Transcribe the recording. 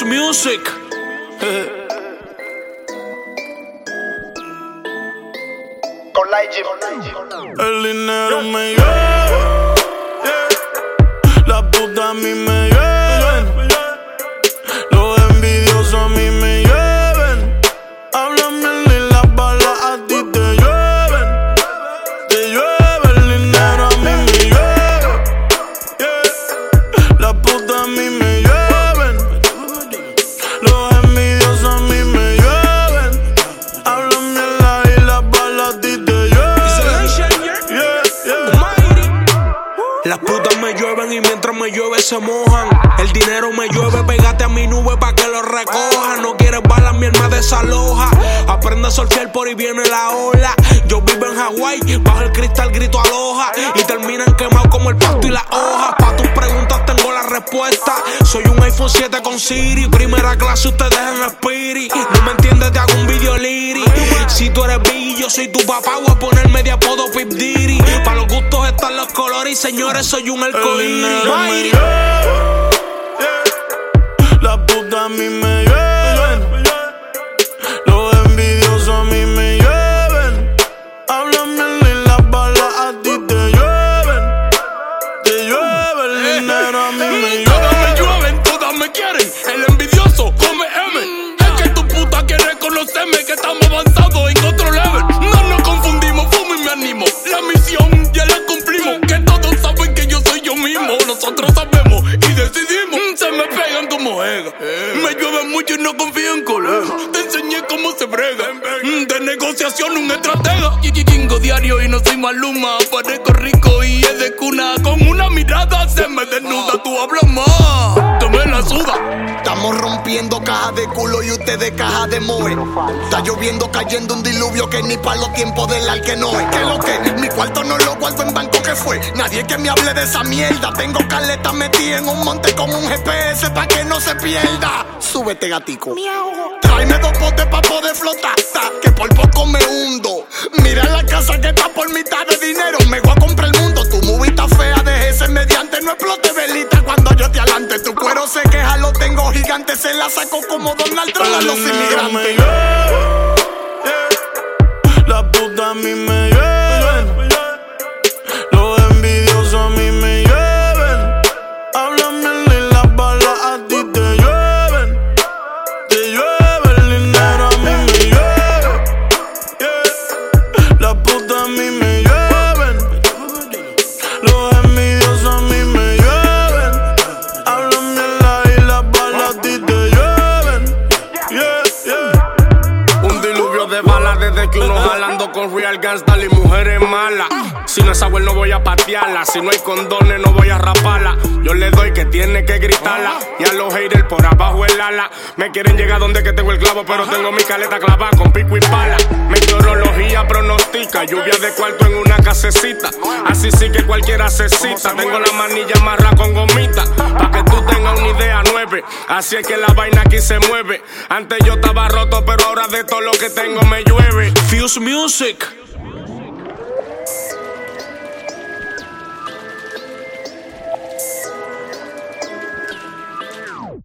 Music. Me llueve se mojan. El dinero me llueve, pégate a mi nube pa' que lo recoja. No quieres balas, mi alma desaloja. Aprende a surfear por ahí viene la ola. Yo vivo en Hawái, bajo el cristal grito aloja. Y terminan quemados como el pasto y las hojas. Pa' tus preguntas tengo la respuesta. Soy un iPhone 7 con Siri. Primera clase, ustedes en Spirit. No me entiendes, te hago un video. Si tú eres Biggie, yo soy tu papá. Voy a ponerme de apodo Pip Diddy. Pa' los gustos están los colores y señores, soy un El en. No nos confundimos, fumo y me animo. La misión ya la cumplimos. Que todos saben que yo soy yo mismo. Nosotros sabemos y decidimos. Se me pegan como ega. Me llueve mucho y no confío en colegas. Te enseñé cómo se brega. De negociación, un estratega. Chingo diario y no soy maluma. Parezco rico y es de cuna. Con una mirada se me desnuda. Tú hablas más. Rompiendo cajas de culo y ustedes cajas de moe. Está lloviendo, cayendo un diluvio que ni para los tiempos del Alquenoe. ¿Qué lo que? Mi cuarto no lo guardo en banco que fue. Nadie que me hable de esa mierda. Tengo caleta metida en un monte con un GPS para que no se pierda. Súbete, gatico. Tráeme dos potes para poder flotar. ta, Que por poco me hundo. Mira la casa que está por mitad de dinero. Me voy a comprar el mundo. Tu movita fea, déjese mediante. No cuando alante. Tu cuero se queja, lo tengo gigante. Se la saco como Donald Trump a los me inmigrantes. La puta a mí me desde que uno jalando con real gangsta y mujeres malas. Si no es agua no voy a patearla. Si no hay condones no voy a raparla. Yo le doy que tiene que gritarla. Y a los haters por abajo el ala. Me quieren llegar donde que tengo el clavo, pero tengo mi caleta clavada con pico y pala. Meteorología pronostica lluvia de cuarto en una casecita. Así sí que cualquiera se cita. Tengo la manilla amarra con gomita. Pa' que tú tengas una idea nueve. Así es que la vaina aquí se mueve. Antes yo estaba roto, pero ahora de todo lo que tengo me llueve. Fuse Music.